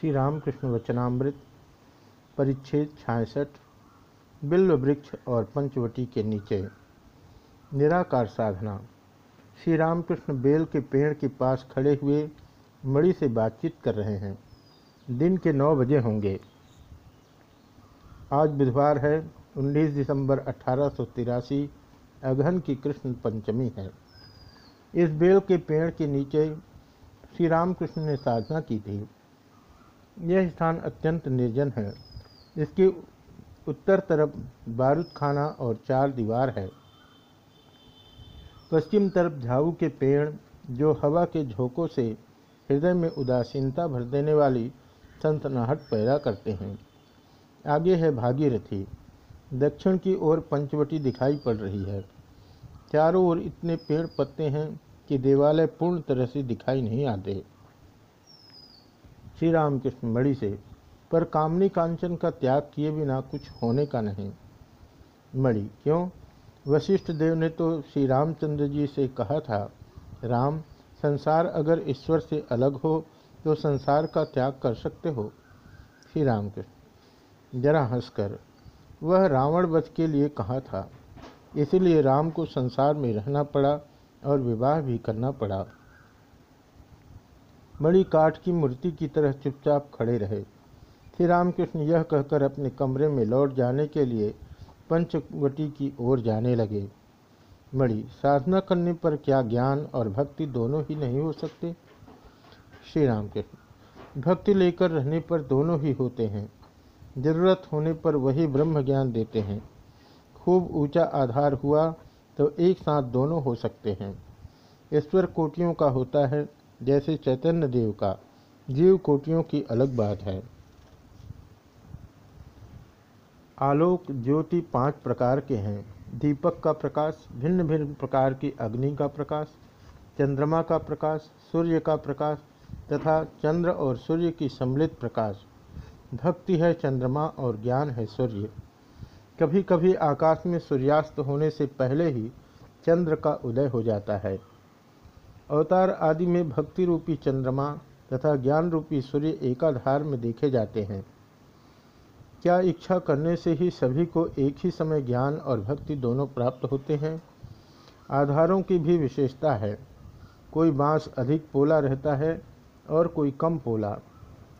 श्री रामकृष्ण वचनामृत, परिच्छेद छाछठ बिल्व वृक्ष और पंचवटी के नीचे। निराकार साधना। श्री रामकृष्ण बेल के पेड़ के पास खड़े हुए मणि से बातचीत कर रहे हैं। दिन के नौ बजे होंगे। आज बुधवार है 19 दिसंबर अठारह अगहन की कृष्ण पंचमी है। इस बेल के पेड़ के नीचे श्री रामकृष्ण ने साधना की थी। यह स्थान अत्यंत निर्जन है। इसके उत्तर तरफ़ बारूद खाना और चार दीवार है। पश्चिम तरफ़ झाऊ के पेड़, जो हवा के झोंकों से हृदय में उदासीनता भर देने वाली संतनाहट पैदा करते हैं। आगे है भागीरथी। दक्षिण की ओर पंचवटी दिखाई पड़ रही है। चारों ओर इतने पेड़ पत्ते हैं कि देवालय पूर्ण तरह से दिखाई नहीं आते। श्री रामकृष्ण मणि से, पर कामनी कांचन का त्याग किए बिना कुछ होने का नहीं। मणि, क्यों? वशिष्ठ देव ने तो श्री रामचंद्र जी से कहा था, राम, संसार अगर ईश्वर से अलग हो तो संसार का त्याग कर सकते हो। श्री रामकृष्ण जरा हंसकर वह रावण वध के लिए कहा था, इसलिए राम को संसार में रहना पड़ा और विवाह भी करना पड़ा। मणि काठ की मूर्ति की तरह चुपचाप खड़े रहे। श्री रामकृष्ण यह कहकर अपने कमरे में लौट जाने के लिए पंचवटी की ओर जाने लगे। मणि, साधना करने पर क्या ज्ञान और भक्ति दोनों ही नहीं हो सकते? श्री रामकृष्ण, भक्ति लेकर रहने पर दोनों ही होते हैं। ज़रूरत होने पर वही ब्रह्म ज्ञान देते हैं। खूब ऊँचा आधार हुआ तो एक साथ दोनों हो सकते हैं। ईश्वर कोटियों का होता है जैसे चैतन्य देव का। जीव कोटियों की अलग बात है। आलोक ज्योति पाँच प्रकार के हैं। दीपक का प्रकाश भिन्न भिन्न प्रकार की अग्नि का प्रकाश, चंद्रमा का प्रकाश, सूर्य का प्रकाश, तथा चंद्र और सूर्य की सम्मिलित प्रकाश। भक्ति है चंद्रमा और ज्ञान है सूर्य। कभी कभी आकाश में सूर्यास्त होने से पहले ही चंद्र का उदय हो जाता है। अवतार आदि में भक्ति रूपी चंद्रमा तथा ज्ञान रूपी सूर्य एकाधार में देखे जाते हैं। क्या इच्छा करने से ही सभी को एक ही समय ज्ञान और भक्ति दोनों प्राप्त होते हैं? आधारों की भी विशेषता है। कोई बाँस अधिक पोला रहता है और कोई कम पोला।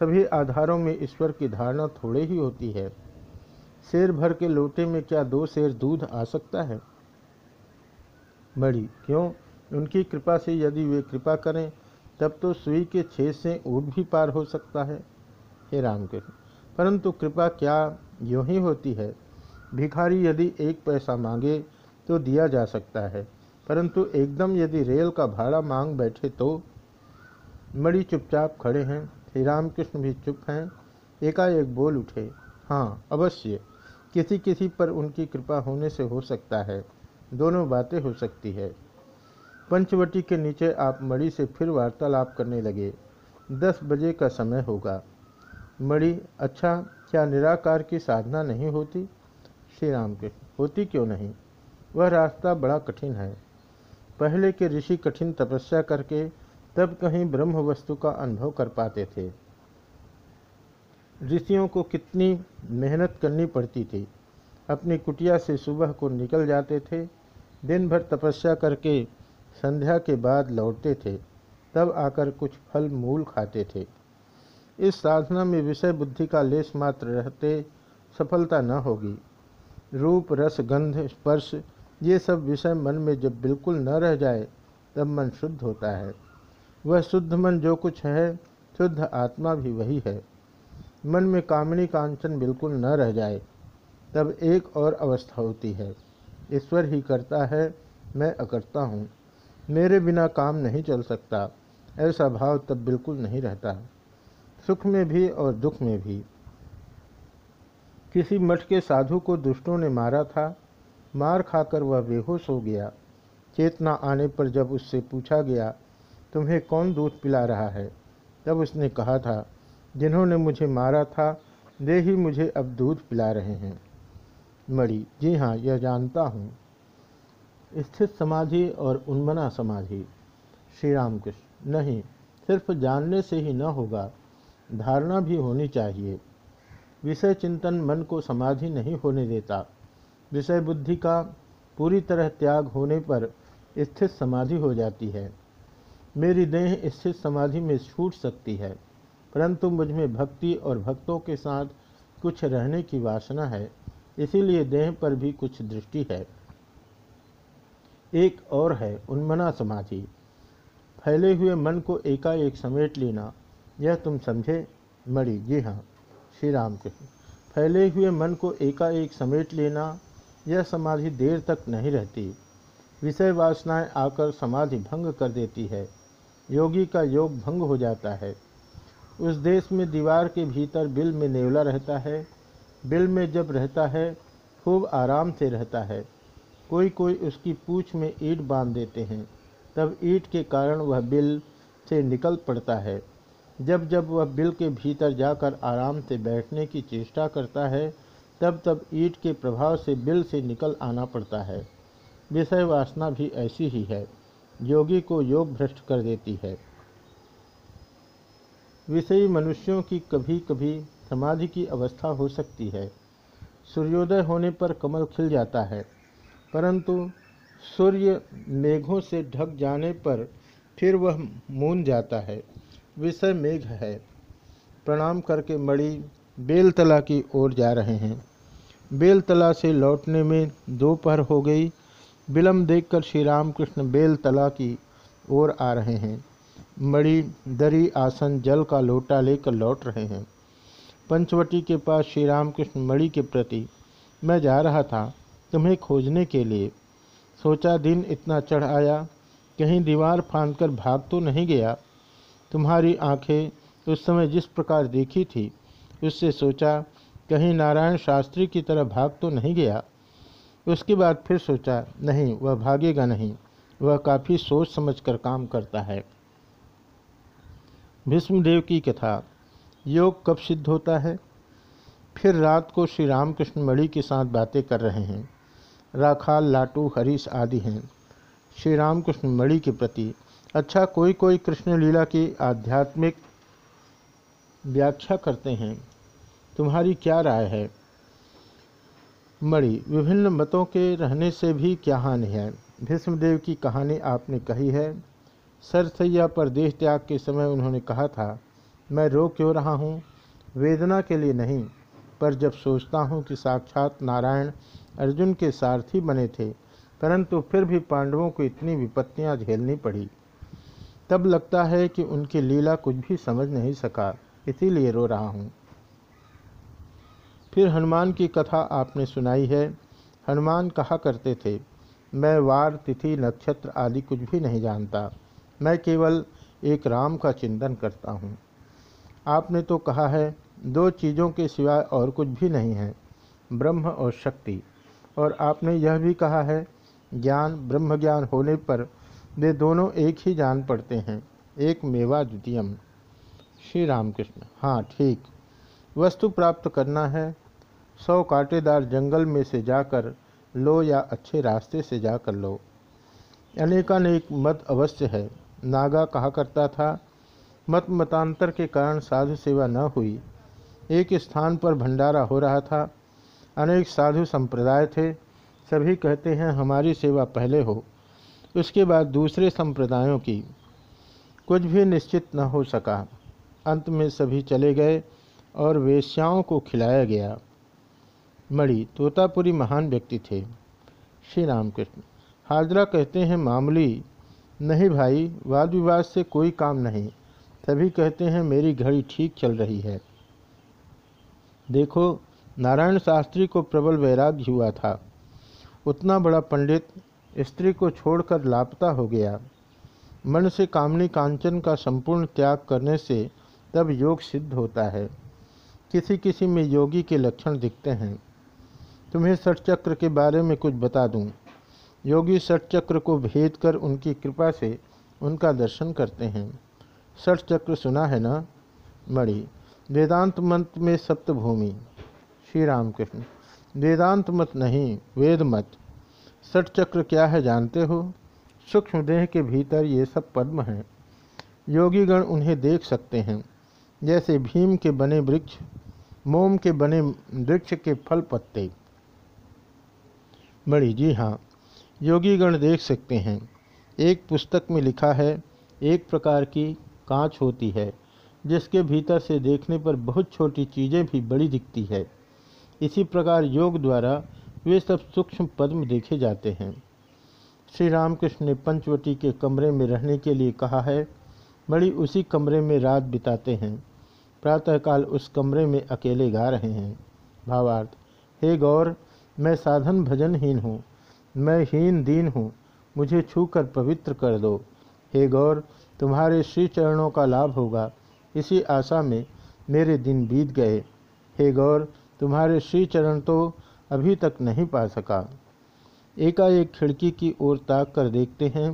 सभी आधारों में ईश्वर की धारणा थोड़े ही होती है। शेर भर के लोटे में क्या दो शेर दूध आ सकता है? बड़ी। क्यों? उनकी कृपा से यदि वे कृपा करें, तब तो सुई के छेद से ऊट भी पार हो सकता है। हे रामकृष्ण, परंतु कृपा क्या यूँ ही होती है? भिखारी यदि एक पैसा मांगे तो दिया जा सकता है, परंतु एकदम यदि रेल का भाड़ा मांग बैठे तो? मड़ी चुपचाप खड़े हैं। श्री रामकृष्ण भी चुप हैं। एकाएक बोल उठे हाँ अवश्य। किसी किसी पर उनकी कृपा होने से हो सकता है। दोनों बातें हो सकती है। पंचवटी के नीचे आप मणि से फिर वार्तालाप करने लगे। दस बजे का समय होगा। मणि अच्छा क्या निराकार की साधना नहीं होती? श्री राम के, होती क्यों नहीं? वह रास्ता बड़ा कठिन है। पहले के ऋषि कठिन तपस्या करके तब कहीं ब्रह्म वस्तु का अनुभव कर पाते थे। ऋषियों को कितनी मेहनत करनी पड़ती थी। अपनी कुटिया से सुबह को निकल जाते थे। दिन भर तपस्या करके संध्या के बाद लौटते थे, तब आकर कुछ फल मूल खाते थे। इस साधना में विषय बुद्धि का लेस मात्र रहते सफलता न होगी। रूप, रस, गंध, स्पर्श, ये सब विषय मन में जब बिल्कुल न रह जाए, तब मन शुद्ध होता है। वह शुद्ध मन जो कुछ है, शुद्ध आत्मा भी वही है। मन में कामनी कांचन बिल्कुल न रह जाए, तब एक और अवस्था होती है। ईश्वर ही करता है, मैं अकर्ता हूँ। मेरे बिना काम नहीं चल सकता। ऐसा भाव तब बिल्कुल नहीं रहता। सुख में भी और दुख में भी। किसी मठ के साधु को दुष्टों ने मारा था। मार खाकर वह बेहोश हो गया। चेतना आने पर जब उससे पूछा गया, तुम्हें कौन दूध पिला रहा है? तब उसने कहा था, जिन्होंने मुझे मारा था, वे ही मुझे अब दूध पिला रहे हैं। मड़ी जी हाँ यह जानता हूँ। स्थित समाधि और उन्मना समाधि। श्री राम कृष्ण नहीं, सिर्फ़ जानने से ही न होगा, धारणा भी होनी चाहिए। विषय चिंतन मन को समाधि नहीं होने देता। विषय बुद्धि का पूरी तरह त्याग होने पर स्थित समाधि हो जाती है। मेरी देह स्थित समाधि में छूट सकती है, परंतु मुझमें भक्ति और भक्तों के साथ कुछ रहने की वासना है, इसीलिए देह पर भी कुछ दृष्टि है। एक और है, उन्मना समाधि। फैले हुए मन को एकाएक समेट लेना, यह तुम समझे? मणि, जी हाँ श्री राम के फैले हुए मन को एकाएक समेट लेना, यह समाधि देर तक नहीं रहती। विषय वासनाएँ आकर समाधि भंग कर देती है। योगी का योग भंग हो जाता है। उस देश में दीवार के भीतर बिल में नेवला रहता है। बिल में जब रहता है, खूब आराम से रहता है। कोई कोई उसकी पूछ में ईट बाँध देते हैं। तब ईट के कारण वह बिल से निकल पड़ता है। जब जब वह बिल के भीतर जाकर आराम से बैठने की चेष्टा करता है, तब तब ईट के प्रभाव से बिल से निकल आना पड़ता है। विषय वासना भी ऐसी ही है। योगी को योग भ्रष्ट कर देती है। विषयी मनुष्यों की कभी कभी समाधि की अवस्था हो सकती है। सूर्योदय होने पर कमल खिल जाता है। परंतु सूर्य मेघों से ढक जाने पर फिर वह मून जाता है, विषय मेघ है। प्रणाम करके मणि बेलतला की ओर जा रहे हैं। बेलतला से लौटने में दोपहर हो गई। विलम्ब देखकर श्री राम रामकृष्ण बेलतला की ओर आ रहे हैं। मणि दरी आसन जल का लोटा लेकर लौट रहे हैं। पंचवटी के पास श्री रामकृष्ण मणि के प्रति मैं जा रहा था। तुम्हें खोजने के लिए। सोचा दिन इतना चढ़ आया, कहीं दीवार फांद कर भाग तो नहीं गया। तुम्हारी आँखें उस समय जिस प्रकार देखी थी, उससे सोचा कहीं नारायण शास्त्री की तरह भाग तो नहीं गया। उसके बाद फिर सोचा, नहीं, वह भागेगा नहीं, वह काफ़ी सोच समझकर काम करता है। भीष्मदेव की कथा, योग कब सिद्ध होता है? फिर रात को श्री रामकृष्ण मणि के साथ बातें कर रहे हैं। राखाल, लाटू, हरीश आदि हैं। श्री रामकृष्ण मणि के प्रति अच्छा कोई कोई कृष्ण लीला की आध्यात्मिक व्याख्या करते हैं। तुम्हारी क्या राय है? मणि, विभिन्न मतों के रहने से भी क्या हानि है? भीष्मदेव की कहानी आपने कही है। सरसैया पर देह त्याग के समय उन्होंने कहा था, मैं रो क्यों रहा हूँ? वेदना के लिए नहीं, पर जब सोचता हूँ कि साक्षात नारायण अर्जुन के सारथी बने थे, परंतु फिर भी पांडवों को इतनी विपत्तियाँ झेलनी पड़ी। तब लगता है कि उनकी लीला कुछ भी समझ नहीं सका, इसीलिए रो रहा हूँ। फिर हनुमान की कथा आपने सुनाई है। हनुमान कहा करते थे, मैं वार, तिथि, नक्षत्र आदि कुछ भी नहीं जानता। मैं केवल एक राम का चिंतन करता हूँ। आपने तो कहा है, दो चीज़ों के सिवाय और कुछ भी नहीं है, ब्रह्म और शक्ति। और आपने यह भी कहा है, ज्ञान ब्रह्म ज्ञान होने पर वे दोनों एक ही जान पड़ते हैं, एक मेवा द्वितीयम। श्री रामकृष्ण हाँ ठीक। वस्तु प्राप्त करना है, सौ कांटेदार जंगल में से जाकर लो या अच्छे रास्ते से जाकर लो। अनेकानेक मत अवश्य है, नागा कहा करता था, मत मतांतर के कारण साधु सेवा न हुई, एक स्थान पर भंडारा हो रहा था अनेक साधु संप्रदाय थे। सभी कहते हैं, हमारी सेवा पहले हो। उसके बाद दूसरे संप्रदायों की। कुछ भी निश्चित न हो सका। अंत में सभी चले गए और वेश्याओं को खिलाया गया। मणि तोतापुरी महान व्यक्ति थे। श्री रामकृष्ण हाजरा कहते हैं, मामूली। नहीं भाई वाद विवाद से कोई काम नहीं। सभी कहते हैं, मेरी घड़ी ठीक चल रही है। देखो नारायण शास्त्री को प्रबल वैराग्य हुआ था। उतना बड़ा पंडित स्त्री को छोड़कर लापता हो गया। मन से कामनी कांचन का संपूर्ण त्याग करने से तब योग सिद्ध होता है। किसी किसी में योगी के लक्षण दिखते हैं। तुम्हें षटचक्र के बारे में कुछ बता दूँ। योगी षटचक्र को भेद कर उनकी कृपा से उनका दर्शन करते हैं। षटचक्र सुना है ना? मणि, वेदांत मंत्र में सप्तभूमि। श्री रामकृष्ण वेदांत मत नहीं, वेद मत। सठ चक्र क्या है जानते हो? सूक्ष्म देह के भीतर ये सब पद्म हैं। योगीगण उन्हें देख सकते हैं। जैसे भीम के बने वृक्ष, मोम के बने वृक्ष के फल पत्ते। बड़ी जी हाँ योगीगण देख सकते हैं। एक पुस्तक में लिखा है, एक प्रकार की कांच होती है, जिसके भीतर से देखने पर बहुत छोटी चीज़ें भी बड़ी दिखती है। इसी प्रकार योग द्वारा वे सब सूक्ष्म पद्म देखे जाते हैं। श्री रामकृष्ण ने पंचवटी के कमरे में रहने के लिए कहा है, बड़ी उसी कमरे में रात बिताते हैं। प्रातःकाल उस कमरे में अकेले गा रहे हैं। भावार्थ, हे गौर, मैं साधन भजनहीन हूँ, मैं हीन दीन हूँ, मुझे छूकर पवित्र कर दो। हे गौर, तुम्हारे श्री चरणों का लाभ होगा। इसी आशा में मेरे दिन बीत गए। हे गौर तुम्हारे श्री चरण तो अभी तक नहीं पा सका। एकाएक खिड़की की ओर ताक कर देखते हैं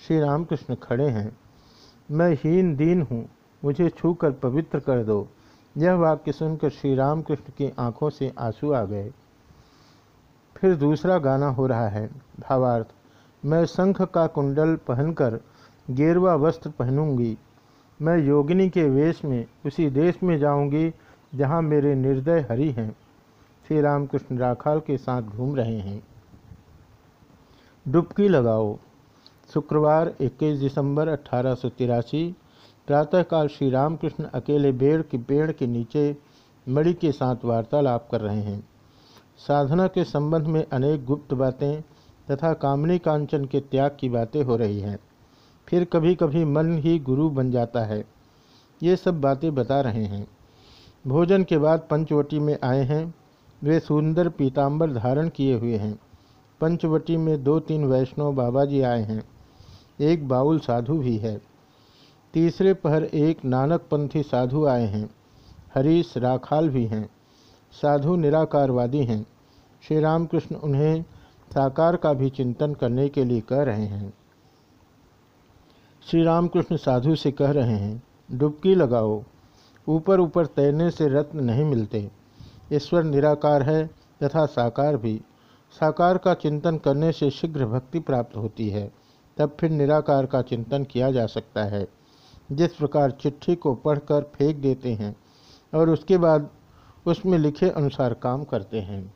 श्री रामकृष्ण खड़े हैं। मैं हीन दीन हूँ, मुझे छूकर पवित्र कर दो। यह वाक्य सुनकर श्री रामकृष्ण की आँखों से आँसू आ गए। फिर दूसरा गाना हो रहा है, भावार्थ, मैं शंख का कुंडल पहनकर गेरवा वस्त्र पहनूँगी। मैं योगिनी के वेश में, उसी देश में जाऊँगी जहाँ मेरे निर्दय हरि हैं, श्री रामकृष्ण राखाल के साथ घूम रहे हैं। डुबकी लगाओ। शुक्रवार 21 दिसंबर अठारह प्रातःकाल श्री रामकृष्ण अकेले बेड़ के पेड़ के नीचे मणि के साथ वार्तालाप कर रहे हैं। साधना के संबंध में अनेक गुप्त बातें तथा कामनी कांचन के त्याग की बातें हो रही हैं। फिर कभी कभी मन ही गुरु बन जाता है। ये सब बातें बता रहे हैं। भोजन के बाद पंचवटी में आए हैं। वे सुंदर पीताम्बर धारण किए हुए हैं। पंचवटी में दो तीन वैष्णव बाबा जी आए हैं। एक बाउल साधु भी है। तीसरे पहर एक नानकपंथी साधु आए हैं। हरीश राखाल भी हैं। साधु निराकारवादी हैं। श्री रामकृष्ण उन्हें साकार का भी चिंतन करने के लिए कह रहे हैं। श्री रामकृष्ण साधु से कह रहे हैं, डुबकी लगाओ। ऊपर ऊपर तैरने से रत्न नहीं मिलते। ईश्वर निराकार है तथा साकार भी। साकार का चिंतन करने से शीघ्र भक्ति प्राप्त होती है, तब फिर निराकार का चिंतन किया जा सकता है। जिस प्रकार चिट्ठी को पढ़कर फेंक देते हैं, और उसके बाद उसमें लिखे अनुसार काम करते हैं।